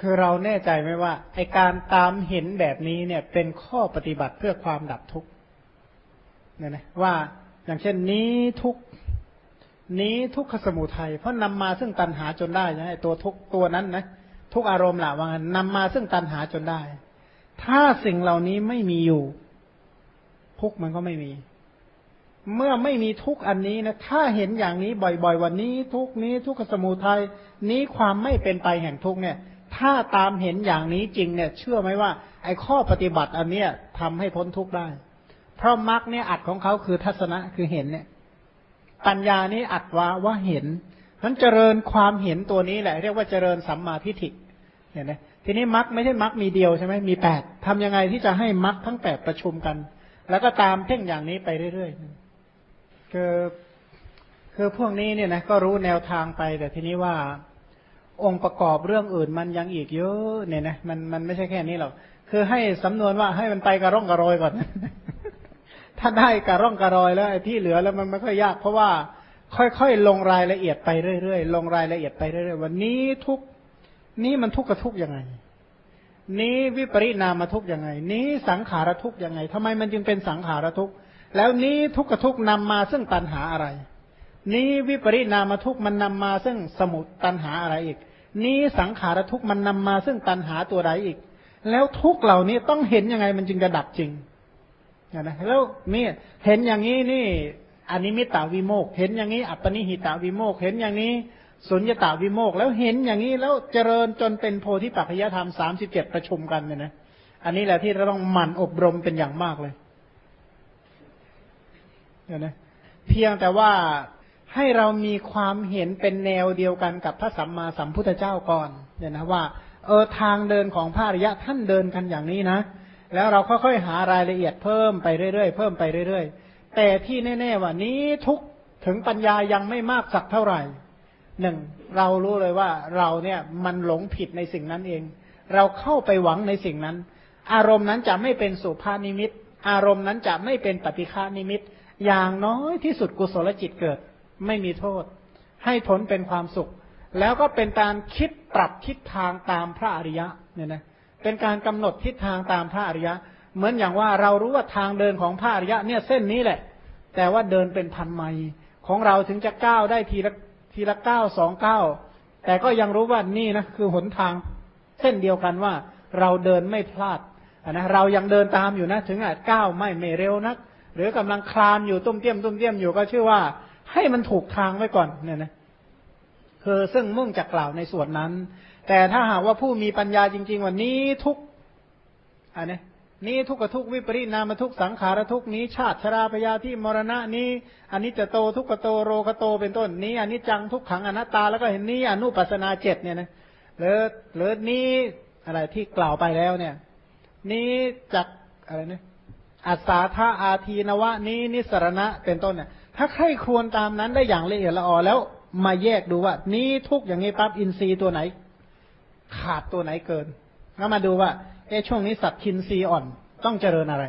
คือเราแน่ใจไหมว่าไอการตามเห็นแบบนี้เนี่ย เป็นข้อปฏิบัติเพื่อความดับทุกข์เนี่ยนะว่าอย่างเช่นนี้ทุกนี้ทุกขสมุทัยเพราะนำมาซึ่งตัณหาจนได้นะไอตัวทุกตัวนั้นนะทุกอารมณ์ละว่างันนำมาซึ่งตัณหาจนได้ ถ้าสิ่งเหล่านี้ไม่มีอยู่ ทุกมันก็ไม่มี เมื่อไม่มีทุกอันนี้นะถ้าเห็นอย่างนี้บ่อยๆ วันนี้ทุกนี้ทุกขสมุทัยนี้ความไม่เป็นไปแห่งทุกเนี่ย ถ้าตามเห็นอย่างนี้จริงเนี่ย เชื่อไหมว่า ไอ้ข้อปฏิบัติอันเนี้ยทำให้พ้นทุกข์ได้ เพราะมรรคเนี่ยอัดของเขาคือทัศนะคือเห็นเนี่ย ปัญญานี้อัดว่าว่าเห็นนั้นเจริญความเห็นตัวนี้แหละ เรียกว่าเจริญสัมมาทิฏฐิเห็นไหมทีนี้มรรคไม่ใช่มรรคมีเดียวใช่ไหมมีแปดทำยังไงที่จะให้มรรคทั้งแปดประชุมกัน แล้วก็ตามเพ่งอย่างนี้ไปเรื่อยๆคือคือพวกนี้เนี่ยนะก็รู้แนวทางไปแต่ทีนี้ว่า องค์ประกอบเรื่องอื่นมันยังอีกเยอะเนี่ยนะมันมันไม่ใช่แค่นี้หรอกคือให้สำนวนว่าให้มันไปกระร่องกระรอยก่อน ถ้าได้กระร่องกระรอยแล้วไอ้ที่เหลือแล้วมันไม่ค่อยยาก เพราะว่าค่อยๆ ลงรายละเอียดไปเรื่อยๆ ลงรายละเอียดไปเรื่อยๆ วันนี้ทุกนี้มันทุกข์กับทุกยังไง นี้วิปริณามาทุกยังไง นี้สังขารทุกยังไงทำไมมันจึงเป็นสังขารทุกแล้วนี้ทุกข์กับทุกข์นำมาซึ่งตัณหาอะไร นี้วิปริณามาทุกข์มันนำมาซึ่งสมุตตัณหาอะไรอีก นี้สังขารทุกข์มันนำมาซึ่งตัณหาตัวใดอีก แล้วทุกเหล่านี้ต้องเห็นยังไงมันจึงจะดับจริงนะแล้วนี่เห็นอย่างนี้นี่อนิมิตตวิโมกเห็นอย่างนี้ อัปปนิหิตาวิโมกเห็นอย่างนี้สุญญตาวิโมกแล้วเห็นอย่างนี้แล้วเจริญจนเป็นโพธิปัจจยธรรมสามสิบเจ็ดประชุมกันเนี่ยนะอันนี้แหละที่เราต้องหมั่นอบรมเป็นอย่างมากเลยเนี่ยนะเพียงแต่ว่า ให้เรามีความเห็นเป็นแนวเดียวกันกับพระสัมมาสัมพุทธเจ้าก่อนเนี่ยนะว่า เออทางเดินของพระอริยะท่านเดินกันอย่างนี้นะ แล้วเราค่อยๆหารายละเอียดเพิ่มไปเรื่อยๆเพิ่มไปเรื่อยๆ แต่ที่แน่ๆว่านี้ทุกถึงปัญญายังไม่มากสักเท่าไหร่หนึ่งเรารู้เลยว่าเราเนี่ยมันหลงผิดในสิ่งนั้นเอง เราเข้าไปหวังในสิ่งนั้น อารมณ์นั้นจะไม่เป็นสุภานิมิต อารมณ์นั้นจะไม่เป็นปฏิฆานิมิต อย่างน้อยที่สุดกุศลจิตเกิด ไม่มีโทษ ให้ผลเป็นความสุข แล้วก็เป็นการคิดปรับทิศทางตามพระอริยะเนี่ยนะเป็นการกำหนดทิศทางตามพระอริยะ เหมือนอย่างว่าเรารู้ว่าทางเดินของพระอริยะเนี่ยเส้นนี้แหละ แต่ว่าเดินเป็นพันไมของเราถึงจะก้าวได้ทีละทีละเก้าสองเก้าแต่ก็ยังรู้ว่านี่นะคือหนทางเส้นเดียวกันว่าเราเดินไม่พลาดนะเรายังเดินตามอยู่นะ ถึงอาจก้าวไม่ไม่เร็วนัก หรือกำลังคลานอยู่ตุ้มเตี้ยมตุ้มเตี้ยมอยู่ก็ชื่อว่า ให้มันถูกทางไว้ก่อนเนี่ยนะคือซึ่งมุ่งจะกล่าวในส่วนนั้น แต่ถ้าหากว่าผู้มีปัญญาจริง ๆ วันนี้ทุกอันนี้นี้ทุกขทุกวิปริณามทุกสังขารทุกนี้ ชาติชราพยาที่มรณะนี้อันนี้จะโตทุกขโตโรคโตเป็นต้นนี้อันนี้จังทุกขังอนัตตาแล้วก็เห็นนี้อนุปัสนาเจ็ดเนี่ยนะหรือหรือนี้อะไรที่กล่าวไปแล้วเนี่ย นี้จักอะไรเนี่ยอัศาธาอาทีนวะนี้นิสรณะเป็นต้นเนี่ย ถ้าใครควรตามนั้นได้อย่างละเอียดละออแล้ว มาแยกดูว่า นี้ทุกอย่างนี้ปั๊บอินทรีย์ตัวไหน ขาดตัวไหนเกินก็มาดูว่าเอช่วงนี้สัตว์ทินซีอ่อนต้องเจริญอะไร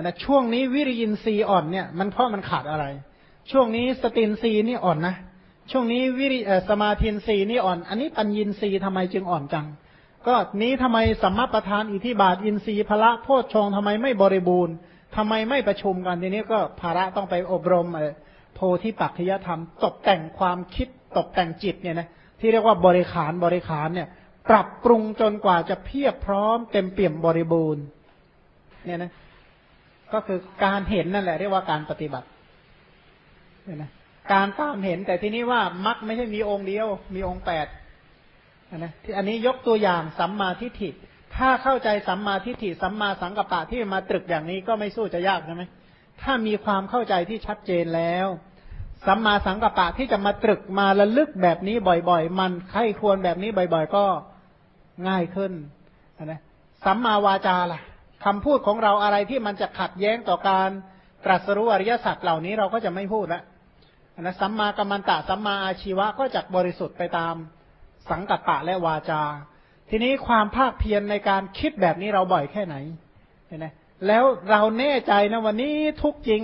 นะช่วงนี้วิริยินซีอ่อนเนี่ยมันเพราะมันขาดอะไร ช่วงนี้สตินซีนี่อ่อนนะช่วงนี้วิริสมาธินซีนี่อ่อน อันนี้ปัญญินซีทำไมจึงอ่อนจัง ก็นี้ทำไมสัมมาประธานอิทิบาทอินทรีย์พระโพชฌงทำไมไม่บริบูรณ์ ทำไมไม่ประชุมกันทีนี้ก็ภาระต้องไปอบรมโพธิปัจจยธรรม ตกแต่งความคิดตกแต่งจิตเนี่ยนะที่เรียกว่าบริขารบริขารเนี่ย ปรับปรุงจนกว่าจะเพียบพร้อมเต็มเปี่ยมบริบูรณ์ เนี่ยนะ ก็คือการเห็นนั่นแหละ เรียกว่าการปฏิบัติเนี่ยนะการตามเห็นแต่ที่นี้ว่ามักไม่ใช่มีองค์เดียว มีองค์แปดนะที่อันนี้ยกตัวอย่างสัมมาทิฏฐิ ถ้าเข้าใจสัมมาทิฏฐิสัมมาสังกัปปะที่มาตรึกอย่างนี้ก็ไม่สู้จะยากใช่ไหมถ้ามีความเข้าใจที่ชัดเจนแล้ว สัมมาสังกัปปะที่จะมาตรึกมาระลึกแบบนี้บ่อยๆ มันใครควรแบบนี้บ่อย ๆ ก็ง่ายขึ้นนะสัมมาวาจาล่ะคำพูดของเราอะไรที่มันจะขัดแย้งต่อการตรัสรู้อริยสัจเหล่านี้เราก็จะไม่พูดละนะสัมมากัมมันตะสัมมาอาชีวะก็จะบริสุทธิ์ไปตามสังกัปปะและวาจา ทีนี้ความภาคเพียรในการคิดแบบนี้เราบ่อยแค่ไหนเห็นไหมแล้วเราแน่ใจนะวันนี้ทุกจริง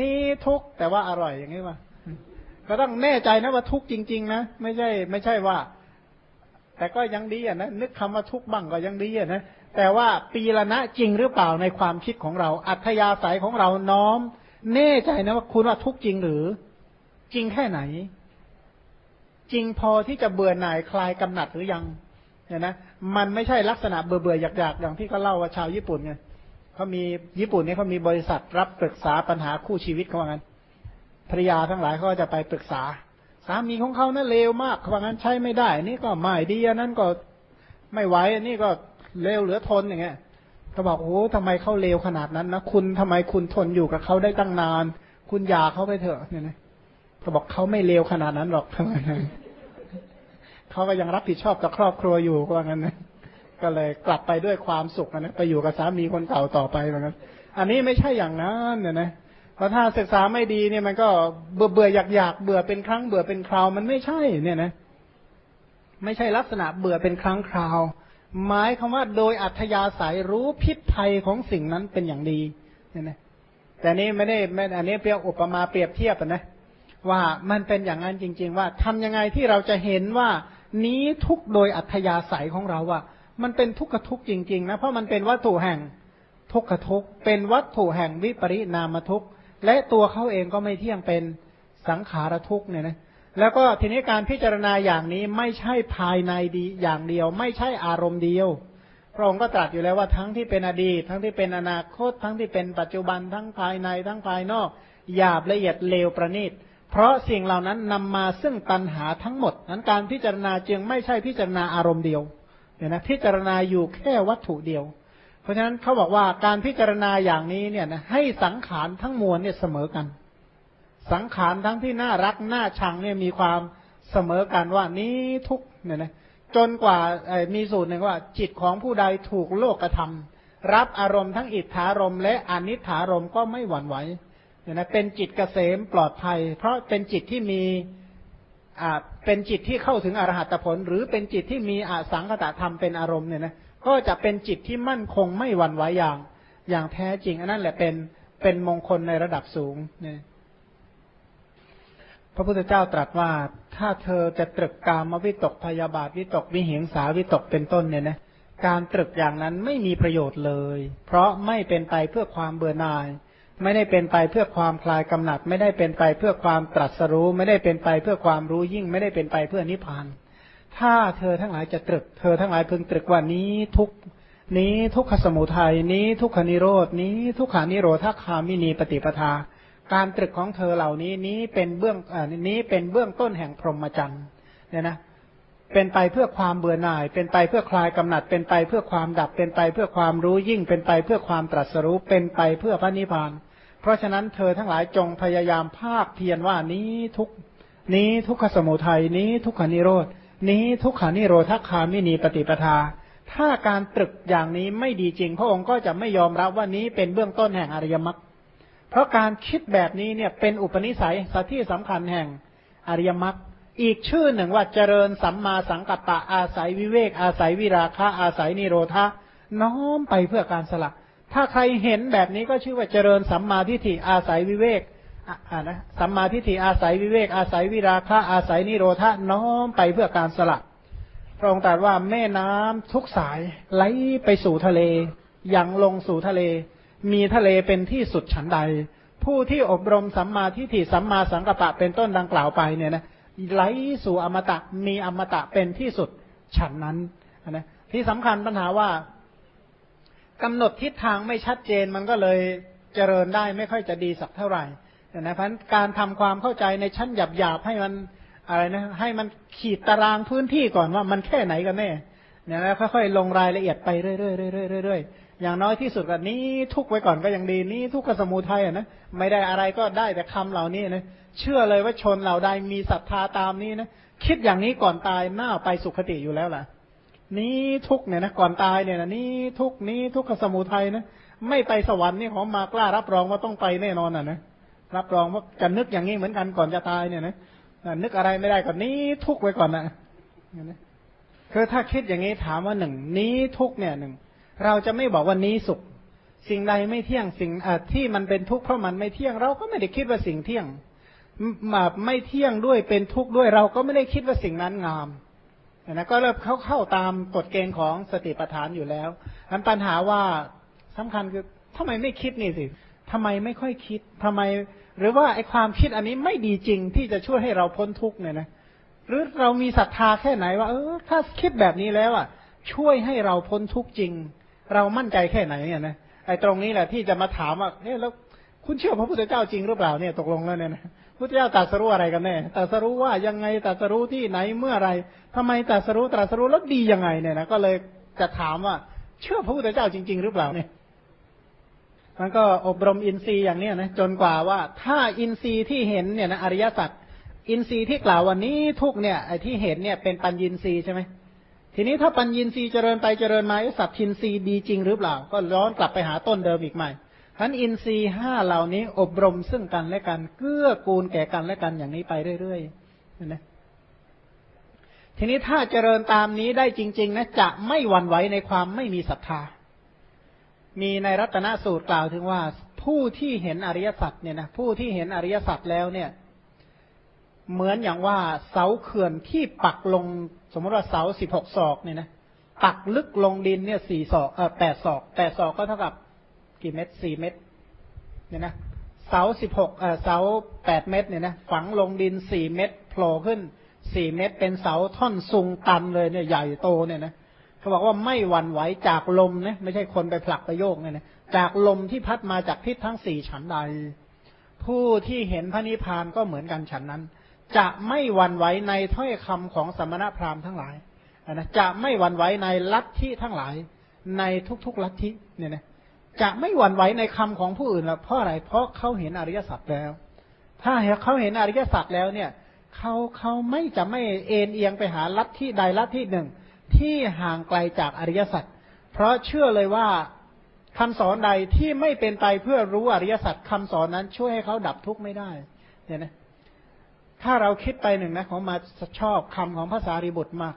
นี่ทุกแต่ว่าอร่อยอย่างนี้ว่าก็ต้องแน่ใจนะว่าทุกจริง ๆ นะไม่ใช่ ไม่ใช่ว่า แต่ก็ยังดีอะนะนึกคำว่าทุกบ้างก็ยังดีอะนะแต่ว่าปีละนะจริงหรือเปล่าในความคิดของเรา อัธยาศัยของเราน้อม แน่ใจนะว่าคุณว่าทุกจริงหรือ จริงแค่ไหน จริงพอที่จะเบื่อหน่ายคลายกำหนัดหรือยังเนี่ยนะมันไม่ใช่ลักษณะเบื่อเบื่ออยากๆอย่างที่เขาเล่าว่าชาวญี่ปุ่นไงเขามีญี่ปุ่นเนี่ยเขามีบริษัทรับปรึกษาปัญหาคู่ชีวิตเขาว่างั้นภรรยาทั้งหลายเขาจะไปปรึกษา สามีของเขานะ่ะเลวมากเขาว่างั้นใช้ไม่ได้ นี่ก็ไม่ดีนนั้นก็ไม่ไหวนนี้ก็เลวเหลือทนอย่างเงี้ยเขาบอกโอ้ทำไมเขาเลวขนาดนั้นนะคุณทำไมคุณทนอยู่กับเขาได้ตั้งนาน คุณหย่าเขาไปเถอะเนี่ยนะ เขาบอกเขาไม่เลวขนาดนั้นหรอกทำไมเขาก็ยังรับผิดชอบกับครอบครัวอยู่ก็ว่างั้นนะก็เลยกลับไปด้วยความสุขนะไปอยู่กับสามีคนเก่าต่อไปเหมือนกันอันนี้ไม่ใช่อย่างนั้นเนี่ยนะเพราะถ้าศึกษาไม่ดีเนี่ยมันก็เบื่อเบื่ออยากอยากเบื่อเป็นครั้งเบื่อเป็นคราวมันไม่ใช่ เนี่ยนะ ไม่ใช่ลักษณะเบื่อเป็นครั้งคราว หมายคำว่าโดยอัธยาศัยรู้พิษภัยของสิ่งนั้นเป็นอย่างดี เนี่ยนะ แต่นี้ไม่ได้ไม่อันนี้เปรียบอุปมาเปรียบเทียบนะ ว่ามันเป็นอย่างนั้นจริง ๆ ว่าทำยังไงที่เราจะเห็นว่านี้ทุกโดยอัธยาศัยของเราว่า มันเป็นทุกขทุกจริง ๆ นะ เพราะมันเป็นวัตถุแห่งทุกขทุกเป็นวัตถุแห่งวิปริณามทุกและตัวเขาเองก็ไม่เที่ยงเป็นสังขารทุกเนี่ยนะแล้วก็ทีนี้การพิจารณาอย่างนี้ไม่ใช่ภายในดีอย่างเดียว ไม่ใช่อารมณ์เดียว พระองค์ก็ตรัสอยู่แล้วว่าทั้งที่เป็นอดีต ทั้งที่เป็นอนาคต ทั้งที่เป็นปัจจุบันทั้งภายในทั้งภายนอกหยาบละเอียดเลวประณีต เพราะสิ่งเหล่านั้นนำมาซึ่งตัณหาทั้งหมด นั้นการพิจารณาจึงไม่ใช่พิจารณาอารมณ์เดียวเนี่ยนะพิจารณาอยู่แค่วัตถุเดียว เพราะฉะนั้นเขาบอกว่าการพิจารณาอย่างนี้เนี่ยนะให้สังขารทั้งมวลเนี่ยเสมอกัน สังขารทั้งที่น่ารักน่าชังเนี่ยมีความเสมอกันว่านี้ทุกเนี่ยนะจนกว่ามีสูตรหนึ่งว่า จิตของผู้ใดถูกโลกกระทำรับอารมณ์ทั้งอิทธารมและอนิถารมก็ไม่หวั่นไหว เนี่ยนะเป็นจิตเกษมปลอดภัย เพราะเป็นจิตที่มีอ่าเป็นจิตที่เข้าถึงอรหัตผล หรือเป็นจิตที่มีอสังคตธรรมเป็นอารมณ์เนี่ยนะก็จะเป็นจิตที่มั่นคงไม่หวั่นไหวอย่าง อย่างแท้จริง อันนั้นแหละเป็นเป็นมงคลในระดับสูงเนี่ยพระพุทธเจ้าตรัสว่าถ้าเธอจะตรึกกามวิตกพยาบาทวิตกวิเหงสาวิตกเป็นต้นเนี่ยนะการตรึกอย่างนั้นไม่มีประโยชน์เลย เพราะไม่เป็นไปเพื่อความเบื่อหน่าย ไม่ได้เป็นไปเพื่อความคลายกำหนัด ไม่ได้เป็นไปเพื่อความตรัสรู้ ไม่ได้เป็นไปเพื่อความรู้ยิ่ง ไม่ได้เป็นไปเพื่อนิพพาน ถ้าเธอทั้งหลายจะตรึก เธอทั้งหลายพึงตรึกว่านี้ทุกนี้ทุกขสมุทัยนี้ทุกขานิโรดนี้ทุกขานิโรธาคามินีปฏิปทา การตรึกของเธอเหล่านี้นี้เป็นเบื้องอ่านี้เป็นเบื้องต้นแห่งพรหมจรรย์เนี่ยนะ เป็นไปเพื่อความเบื่อหน่าย เป็นไปเพื่อคลายกำหนัด เป็นไปเพื่อความดับ เป็นไปเพื่อความรู้ยิ่ง เป็นไปเพื่อความตรัสรู้ เป็นไปเพื่อพระนิพพาน เพราะฉะนั้นเธอทั้งหลายจงพยายามภาคเพียรว่านี้ทุกนี้ทุกขสมุทัยนี้ทุกขานิโรดนี้ทุกขานิโรธคามินีปฏิปทา ถ้าการตรึกอย่างนี้ไม่ดีจริง พระองค์ก็จะไม่ยอมรับว่านี้เป็นเบื้องต้นแห่งอริยมรรค เพราะการคิดแบบนี้เนี่ยเป็นอุปนิสัยสที่สำคัญแห่งอริยมรรค อีกชื่อหนึ่งว่าเจริญสัมมาสังกัปปะอาศัยวิเวก อาศัยวิราคะอาศัยนิโรธาน้อมไปเพื่อการสละ ถ้าใครเห็นแบบนี้ก็ชื่อว่าเจริญสัมมาทิฏฐิอาศัยวิเวกอ่านะสัมมาทิฏฐิอาศัยวิเวก อาศัยวิราคะอาศัยนิโรธาน้อมไปเพื่อการสละพระองค์ตรัสว่าแม่น้ำทุกสายไหลไปสู่ทะเลยังลงสู่ทะเล มีทะเลเป็นที่สุดฉันใด ผู้ที่อบรมสัมมาทิฏฐิสัมมาสังกัปปะเป็นต้นดังกล่าวไปเนี่ยนะ ไหลสู่อมตะมีอมตะเป็นที่สุดฉันนั้นนะที่สำคัญปัญหาว่ากำหนดทิศทางไม่ชัดเจนมันก็เลยเจริญได้ไม่ค่อยจะดีสักเท่าไหร่นะเพราะการทำความเข้าใจในชั้นหยาบๆให้มันอะไรนะให้มันขีดตารางพื้นที่ก่อนว่ามันแค่ไหนกันแน่เนี่ยแล้วค่อยๆลงรายละเอียดไปเรื่อยๆเรื่อยๆอย่ อย่างน้อยที่สุดแบบนี้ทุกไว้ก่อนก็ยังดีนี้ทุกขสมุทัยอะนะไม่ได้อะไรก็ได้แต่คำเหล่านี้นะเชื่อเลยว่าชนเหล่าใดมีศรัทธาตามนี้นะคิดอย่างนี้ก่อนตายน่าไปสุขติอยู่แล้วล่ะ นี้ทุกเนี่ยนะก่อนตายเนี่ยนะนี้ทุกนี้ทุกขสมุทัยนะไม่ไปสวรรค์นี่ของมากล้ารับรองว่าต้องไปแน่นอนอะนะรับรองว่าจะนึกอย่างนี้เหมือนกันก่อนจะตายเนี่ยนะนึกอะไรไม่ได้ก่อนนี้ทุกไว้ก่อนนะคือถ้าคิดอย่างนี้ถามว่าหนึ่งนี้ทุกเนี่ยหนึ่ง เราจะไม่บอกว่านี้สุข สิ่งใดไม่เที่ยงสิ่งที่มันเป็นทุกข์เพราะมันไม่เที่ยง เราก็ไม่ได้คิดว่าสิ่งเที่ยงไม่เที่ยงด้วยเป็นทุกข์ด้วยเราก็ไม่ได้คิดว่าสิ่งนั้นงามนะก็เริ่มเข้าเข้าตามกฎเกณฑ์ของสติปัฏฐานอยู่แล้วนั้นปัญหาว่าสำคัญคือทำไมไม่คิดนี่สิทำไมไม่ค่อยคิดทำไม หรือว่าไอ้ความคิดอันนี้ไม่ดีจริงที่จะช่วยให้เราพ้นทุกข์เนี่ยนะหรือเรามีศรัทธาแค่ไหนว่า เออถ้าคิดแบบนี้แล้วอะ ช่วยให้เราพ้นทุกข์จริง เรามั่นใจแค่ไหนเนี่ยนะไอ้ตรงนี้แหละที่จะมาถามว่าเอ๊ะแล้วคุณเชื่อพระพุทธเจ้าจริงหรือเปล่าเนี่ยตกลงแล้วเนี่ยนะพุทธเจ้าตรัสรู้อะไรกันแน่ตรัสรู้ว่ายังไงตรัสรู้ที่ไหนเมื่อไรทำไมตรัสรู้ตรัสรู้แล้วดียังไงเนี่ยนะก็เลยจะถามว่าเชื่อพระพุทธเจ้าจริง ๆ หรือเปล่าเนี่ยมันก็อบรมอินทรีย์อย่างเนี้ยนะจนกว่าว่าถ้าอินทรีย์ที่เห็นเนี่ยนะอริยสัจอินทรีย์ที่กล่าววันนี้ทุกเนี่ยไอ้ที่เห็นเนี่ยเป็นปัญญินทรีย์ใช่ไหม ทีนี้ถ้าปัญญินทรีย์เจริญไปเจริญมาสัตทินรีดีจริงหรือเปล่า ก็ย้อนกลับไปหาต้นเดิมอีกใหม่ทั้นอินทรีห้าเหล่านี้อบรมซึ่งกันและกัน เกื้อกูลแก่กันและกันอย่างนี้ไปเรื่อยๆนะทีนี้ถ้าเจริญตามนี้ได้จริง ๆ นะจะไม่หวั่นไหวในความไม่มีศรัทธา มีในรัตนสูตรกล่าวถึงว่า ผู้ที่เห็นอริยสัจเนี่ยนะผู้ที่เห็นอริยสัจแล้วเนี่ย เหมือนอย่างว่าเสาเขื่อนที่ปักลง สมมติว่าเสาสิบหกศอกเนี่ยนะปักลึกลงดินเนี่ยสี่ศอกเออแปดศอกแปดศอกก็เท่ากับกี่เม็ดสี่เม็ดเนี่ยนะเสาสิบหกเออเสาแปดเม็ดเนี่ยนะฝังลงดินสี่เม็ดโผล่ขึ้นสี่เม็ดเป็นเสาท่อนสูงตันเลยเนี่ยใหญ่โตเนี่ยนะเขาบอกว่าไม่หวั่นไหวจากลมนะไม่ใช่คนไปผลักไปโยกเนี่ยนะจากลมที่พัดมาจากทิศทั้งสี่ฉันใด ผู้ที่เห็นพระนิพพานก็เหมือนกันฉันนั้น จะไม่หวั่นไหวในถ้อยคำของสมณพราหมณ์ทั้งหลายนะจะไม่หวั่นไหวในลัทธิทั้งหลาย ในทุกๆลัทธิเนี่ยนะจะไม่หวั่นไหวในคำของผู้อื่นละเพราะอะไรเพราะเขาเห็นอริยสัจแล้ว ถ้าเขาเห็นอริยสัจแล้วเนี่ยเขาเขาไม่จะไม่เอ็นเอียงไปหาลัทธิใดลัทธิหนึ่ง ที่ห่างไกลจากอริยสัจเพราะเชื่อเลยว่าคำสอนใดที่ไม่เป็นไปเพื่อรู้อริยสัจคำสอนนั้นช่วยให้เขาดับทุกข์ไม่ได้เนี่ยนะ ถ้าเราคิดไปหนึ่งนะของมาชอบคำของภาษาริบุตรมาก